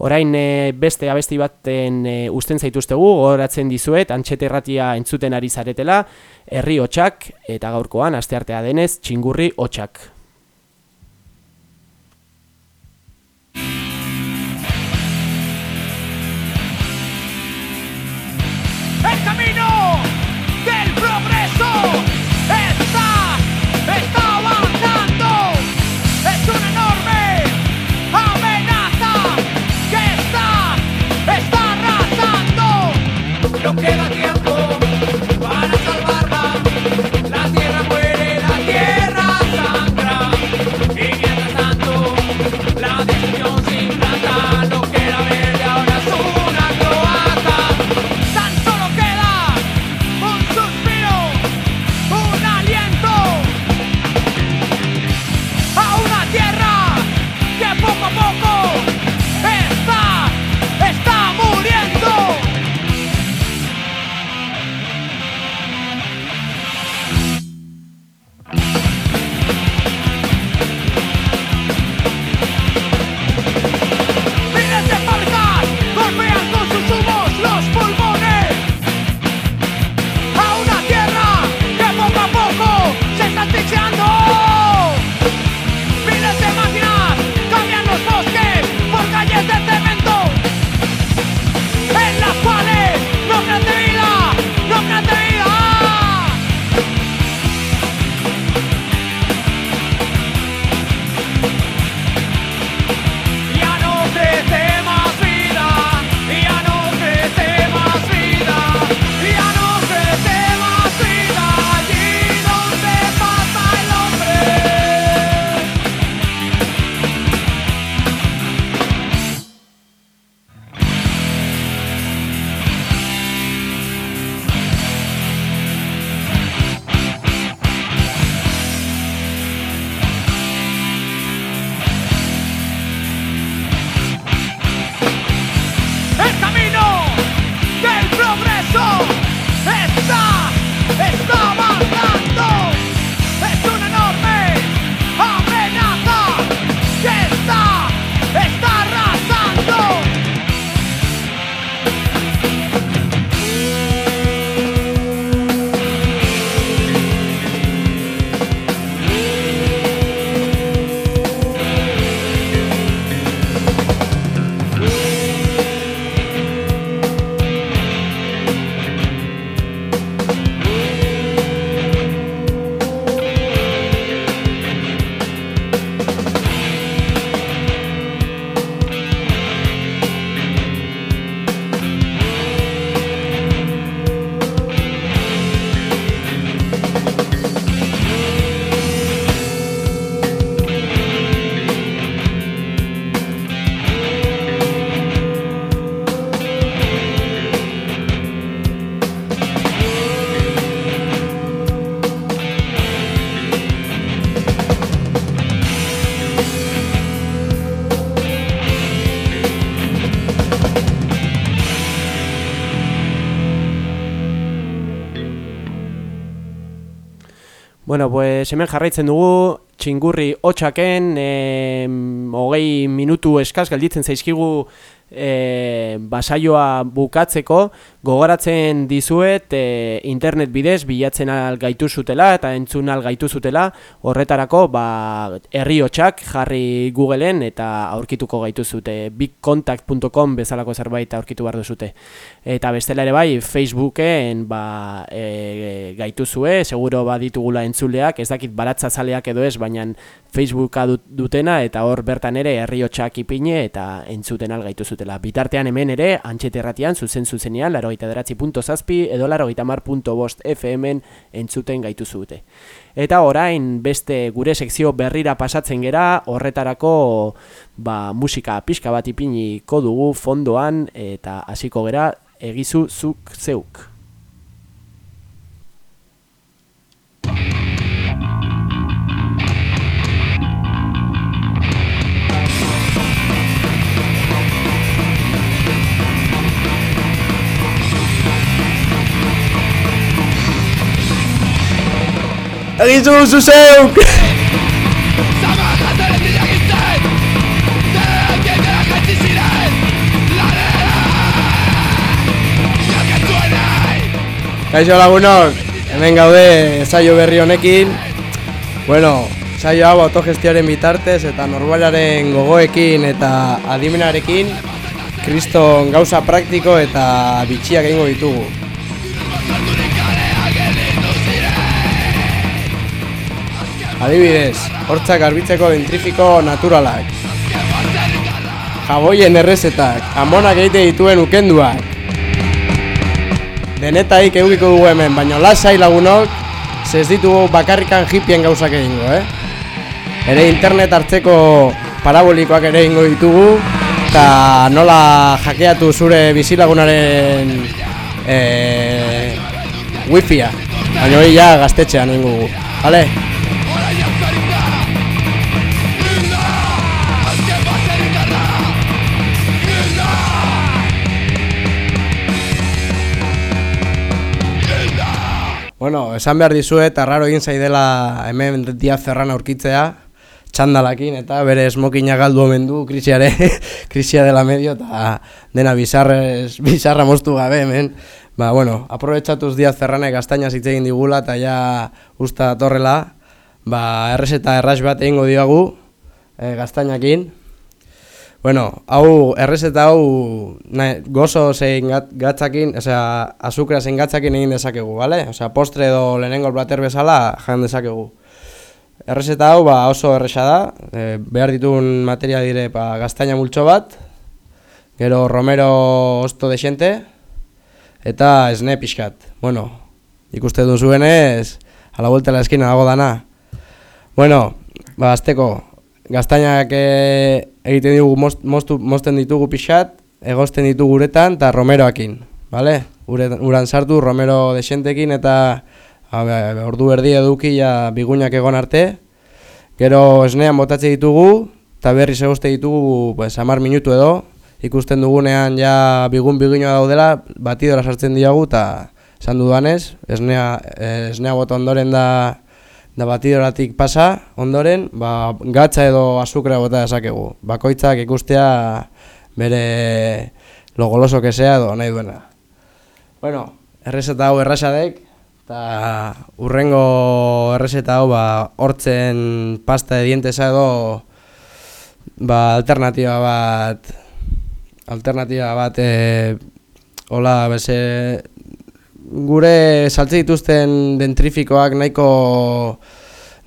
Orain e, beste abesti baten e, usten zaituztegu, goratzen dizuet, antxete erratia entzuten ari zaretela, herri hotxak eta gaurkoan asteartea denez txingurri hotxak. Bueno, pues hemen jarraitzen dugu txingurri hotxaken, e, hogei minutu eskaz galditzen zaizkigu e, basaioa bukatzeko gogoratzen dizuet e, internet bidez bilatzen al zutela eta entzun al zutela horretarako ba, herriotsak jarri Googleen eta aurkituko gaitu zute bigcontact.com bezalako zerbait aurkitu behar duzute eta bestela ere bai Facebooken ba, e, gaituzue seguro baditugula entzuleak ez dakit baratza zaleak edo ez baina Facebooka dutena eta hor bertan ere herriotsak ipine eta entzuten al zutela. Bitartean hemen ere, antxeterratian, zuzen zuzenean, laro punto zazpi, edo laro punto bost FM entzuten gaitu zute. Eta orain beste gure sekzio berrira pasatzen gera, horretarako ba, musika pixka bat ipiniko dugu fondoan eta hasiko gera egizu zuk zeuk. Egin zu zu zeuk! Kaixo lagunok, hemen gaude saio berri honekin Bueno, saio hau autogestioaren bitartez eta normalaren gogoekin eta adimenarekin Kriston gauza praktiko eta bitxiak egingo ditugu Adibidez, hortzak garbitzeko dentrifiko naturalak. Jaboien errezetak, amonak egite dituen ukenduak. Denetaik eugiko dugu hemen, baina lasai lagunok, zez ditugu bakarrikan hipien gauzak egingo, eh? Ere internet hartzeko parabolikoak ere egingo ditugu, eta nola jakeatu zure bizilagunaren eh, wifi-a. Baina hori ja gaztetxean egingo dugu, vale? Bueno, esan behar dizuet, arraro egin zaidela hemen dia zerran aurkitzea, txandalakin, eta bere esmokina galdu omen du, krisiare, krisia dela medio, eta dena bizarrez, bizarra moztu gabe hemen. Ba, bueno, aprobetsatuz dia zerranek gaztaina egin digula, eta ja usta torrela, ba, errez eta erraz bat egingo diagu, e, gaztainakin, Bueno, hau errezeta hau nahi, gozo zein gatzakin, osea, azukra zein gatzakin egin dezakegu, bale? Osea, postre edo lehenengo plater bezala jan dezakegu. Errezeta hau ba, oso erresa da, e, behar ditun materia dire ba, gaztaina multxo bat, gero romero osto desente, eta esne pixkat. Bueno, ikuste duen zuen ez, ala vuelta la eskina dago dana. Bueno, ba, azteko, gaztainak e, egiten ditugu most, mostu, mosten ditugu pixat, egosten ditugu uretan eta romeroakin, bale? uran sartu romero desentekin eta ordu erdi eduki ja bigunak egon arte. Gero esnean botatze ditugu eta berri egoste ditugu pues, amar minutu edo. Ikusten dugunean ja bigun bigunoa daudela, batidora sartzen diagu eta esan dudanez, esnea, esnea bota ondoren da da batidoratik pasa, ondoren, ba, gatza edo azukra bota desakegu. Bakoitzak ikustea bere logoloso kesea edo nahi duena. Bueno, errezeta hau errasadek, eta urrengo errezeta hau ba, hortzen pasta de dientesa edo ba, alternatiba bat alternatiba bat e, hola, bese, gure saltze dituzten dentrifikoak nahiko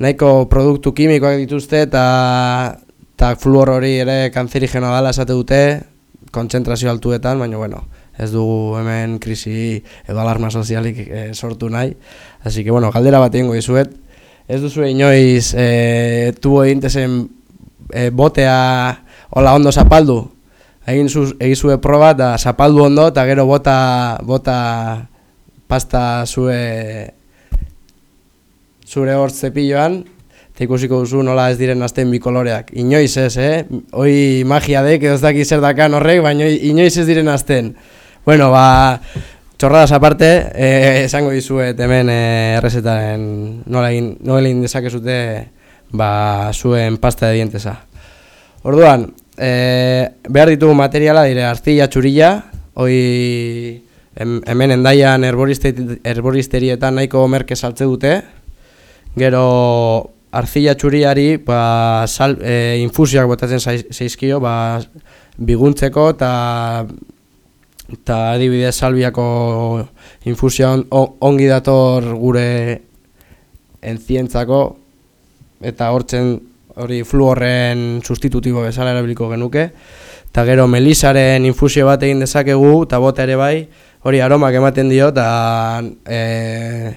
nahiko produktu kimikoak dituzte eta eta fluor hori ere kanzerigenoa dela esate dute kontzentrazio altuetan, baina bueno, ez dugu hemen krisi edo alarma sozialik e, sortu nahi. Así que bueno, galdera bat egingo dizuet. Ez duzu inoiz e, tubo egintezen e, botea hola ondo zapaldu. Egin zuz, egizue proba eta zapaldu ondo eta gero bota, bota pasta zure zure hor zepilloan eta ikusiko duzu nola ez diren azten bi koloreak. Inoiz ez, eh? Hoi magia dek, ez daki zer dakan horrek, baina inoiz ez diren azten. Bueno, ba, txorradas aparte, eh, esango dizuet hemen eh, errezetaren nola egin, nola egin dezakezute ba, zuen pasta de dientesa. Orduan, e, behar ditugu materiala dire artilla txurilla, hoi hem- hemen endaian herboriste- herboristerietan nahiko merke saltze dute, gero arcilla txuriari ba, sal, e, infusioak botatzen zaiz- zaizkio ba, biguntzeko eta eta adibidez salbiako infusioa on- ongi dator gure entzientzako eta hortzen hori fluorren sustitutibo bezala erabiliko genuke. Eta gero melisaren infusio bat egin dezakegu eta bota ere bai hori aromak ematen dio eta e,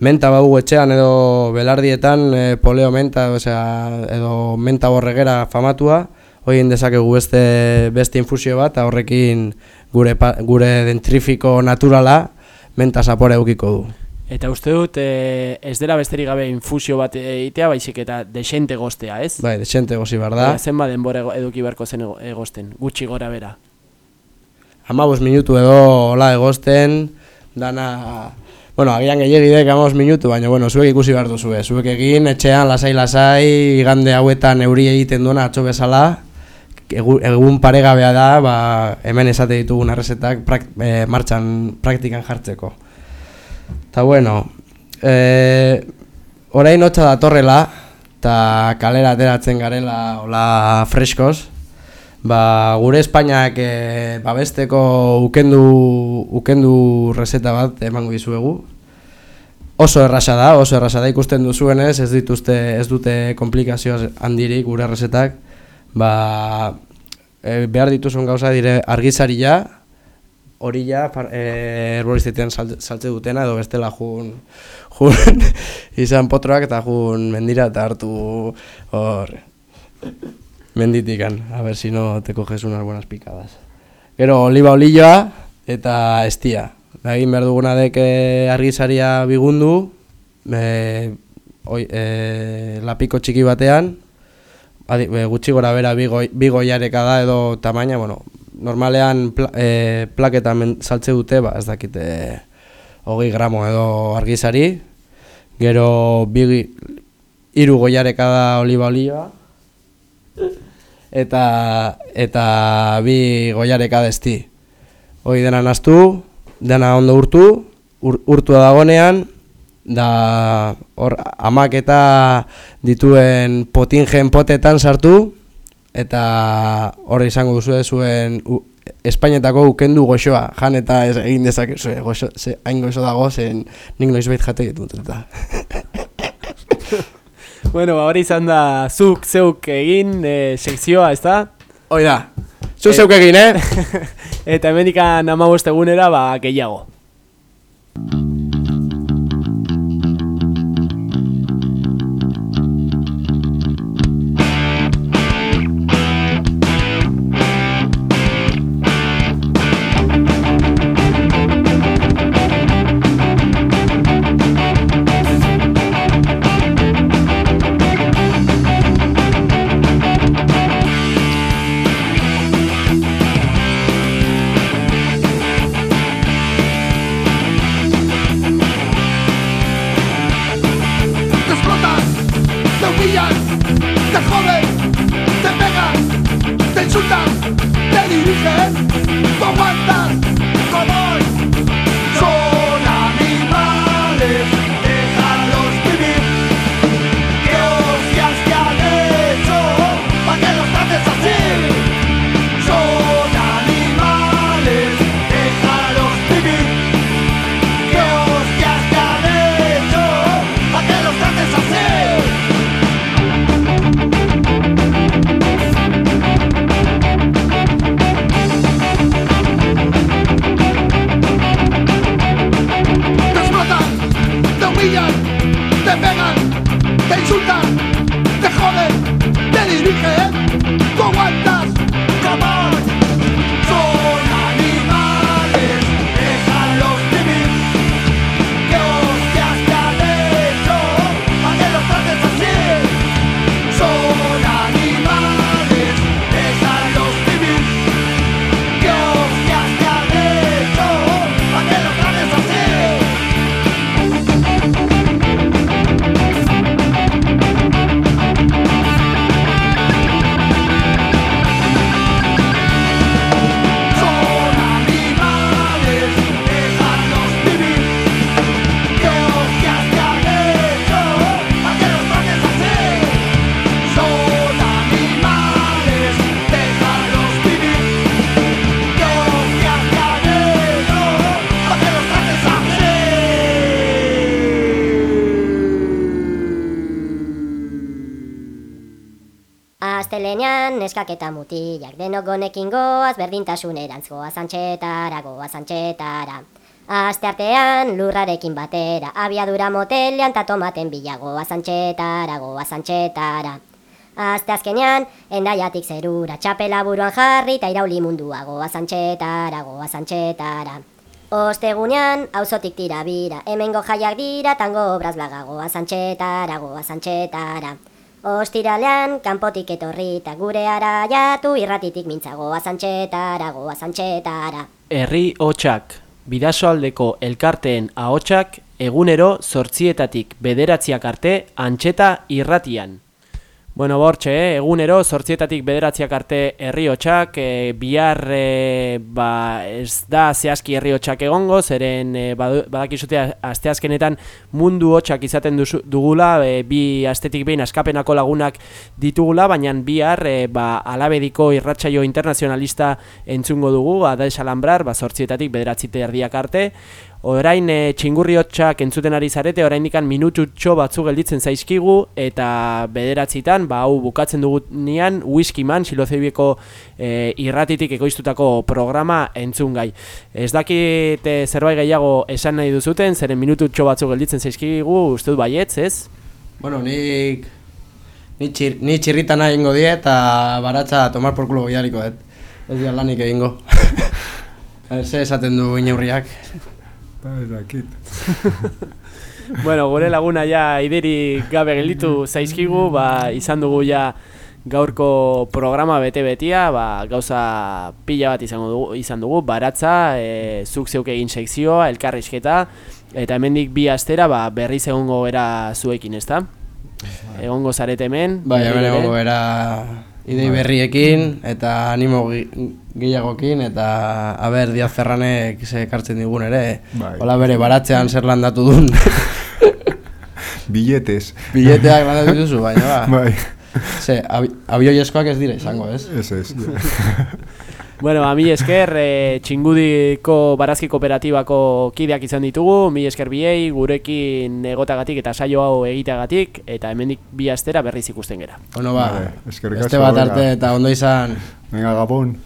menta bagu etxean edo belardietan e, poleo menta osea, edo menta borregera famatua hori dezakegu beste, beste infusio bat eta horrekin gure, pa- gure dentrifiko naturala menta zapore eukiko du. Eta uste dut e, ez dela besterik gabe infusio bat egitea, baizik eta desente goztea, ez? Bai, desente gozi behar da. Zenba denbora eduki beharko zen ego- egosten, gutxi gora bera. Amabos minutu edo hola egosten, dana... Bueno, agian gehiagidek amabos minutu, baina bueno, zuek ikusi behar duzue. Zuek egin, etxean, lasai-lasai, igande hauetan euri egiten duena atxo bezala, egu- egun paregabea da, ba, hemen esate ditugun arrezetak prak, e, martxan, praktikan jartzeko. Eta bueno, e, orain hotza datorrela, eta kalera ateratzen garela, hola freskoz, Ba, gure Espainiak e, babesteko ukendu, ukendu reseta bat emango dizuegu. Oso errasa da, oso errasa da ikusten duzuenez, ez dituzte ez dute komplikazio handirik gure resetak. Ba, e, behar dituzun gauza dire argizaria, hori ja e, herboristetan sal- saltze dutena edo bestela jun, jun izan potroak eta jun mendira eta hartu hor menditikan, a ver si no te coges unas buenas picadas. Gero oliba olioa eta estia. Egin behar duguna dek eh, argizaria bigundu, e, oi, e, lapiko txiki batean, adi, e, gutxi gora bera bigoi, bigoiareka da edo tamaina, bueno, normalean pla, e, plaketan saltze dute, ba, ez dakite hogei gramo edo argizari, gero bi, hiru goiareka da oliba olioa, eta eta bi goiareka desti. Hoi dena nastu, dena ondo urtu, ur, urtua dagonean, da hor amak eta dituen potingen potetan sartu, eta hor izango duzu zuen u, Espainetako ukendu goxoa, jan eta ez egin dezakezu, goxo, ze, hain goxo dago, zen nik noizbait jate ditut eta. Bueno, hori izan da zuk zeuk egin e, sekzioa, ezta? Hoi da, zu zeuk egin, eh? Eta hemendikan amabost egunera, ba, gehiago. Neskak eta mutilak denok gonekin goaz berdintasunerantz goaz antxetara, goaz antxetara. Aste artean lurrarekin batera, abiadura motelean ta tomaten bila goaz antxetara, goaz antxetara. Aste azkenean, endaiatik zerura, txapela buruan jarri eta irauli mundua goaz antxetara, goaz antxetara. Ostegunean, auzotik tira bira, hemengo jaiak dira, tango obraz blaga goaz antxetara, goaz antxetara. Ostiralean, kanpotik etorrita, gure araiatu, irratitik mintza goaz antxetara, goaz antxetara. Herri hotxak, bidasoaldeko elkarteen ahotsak egunero zortzietatik bederatziak arte antxeta irratian. Bueno, bortxe, eh? egunero, sortzietatik bederatziak arte herri hotxak, e, bihar e, ba, ez da zehazki herri hotxak egongo, zeren e, badu- badakizute asteazkenetan mundu hotxak izaten duzu, dugula, e, bi astetik behin askapenako lagunak ditugula, baina bihar e, ba, alabediko irratsaio internazionalista entzungo dugu, Adaes Alambrar, ba, sortzietatik bederatzi erdiak arte, Orain e, txingurri hotxak entzuten ari zarete, orain dikan minututxo batzu gelditzen zaizkigu, eta bederatzitan, ba, hau bukatzen dugunean, Whisky Man, silozebieko e, irratitik ekoiztutako programa entzun gai. Ez dakit e, zerbait gehiago esan nahi duzuten, zeren minututxo batzu gelditzen zaizkigu, uste dut baietz, ez? Bueno, nik... Ni, txir, ni txirrita nahi ingo die eta baratza tomar por culo bidaliko dut. Ez dira lanik egingo. Ze esaten du inaurriak. Ba, ez dakit. bueno, gure laguna ja ideri gabe gelditu zaizkigu, ba, izan dugu ja gaurko programa bete-betia, ba, gauza pila bat izango dugu, izan dugu, baratza, e, zuk zeuk egin sekzioa, elkarrizketa, eta hemendik bi astera ba, berriz egongo era zuekin, ezta? Egongo zarete hemen. Bai, hemen egongo era idei berriekin eta animo gehiagokin eta aber Diaz Ferranek ze ekartzen digun ere. Bai. Hola bere baratzean zer landatu duen. Billetes. Billeteak landatu dituzu, baina ba. Bai. Ze, abi, abioieskoak ez dira izango, ez? Ez ez. Bueno, ba, mi esker, e, txingudiko barazki kooperatibako kideak izan ditugu, mi esker biei, gurekin egotagatik eta saio hau egiteagatik, eta hemendik bi astera berriz ikusten gera. Bueno, ba, Vale, eskerrik asko, bat venga. arte eta ondo izan. Venga, Gabon.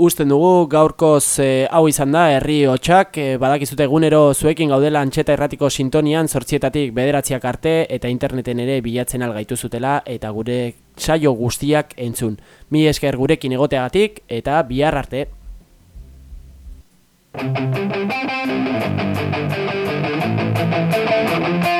usten dugu gaurkoz e, hau izan da herri hotxak, e, eh, badakizute egunero zuekin gaudela antxeta erratiko sintonian sortzietatik bederatziak arte eta interneten ere bilatzen algaitu zutela eta gure saio guztiak entzun. Mi esker gurekin egoteagatik eta bihar arte. Thank you.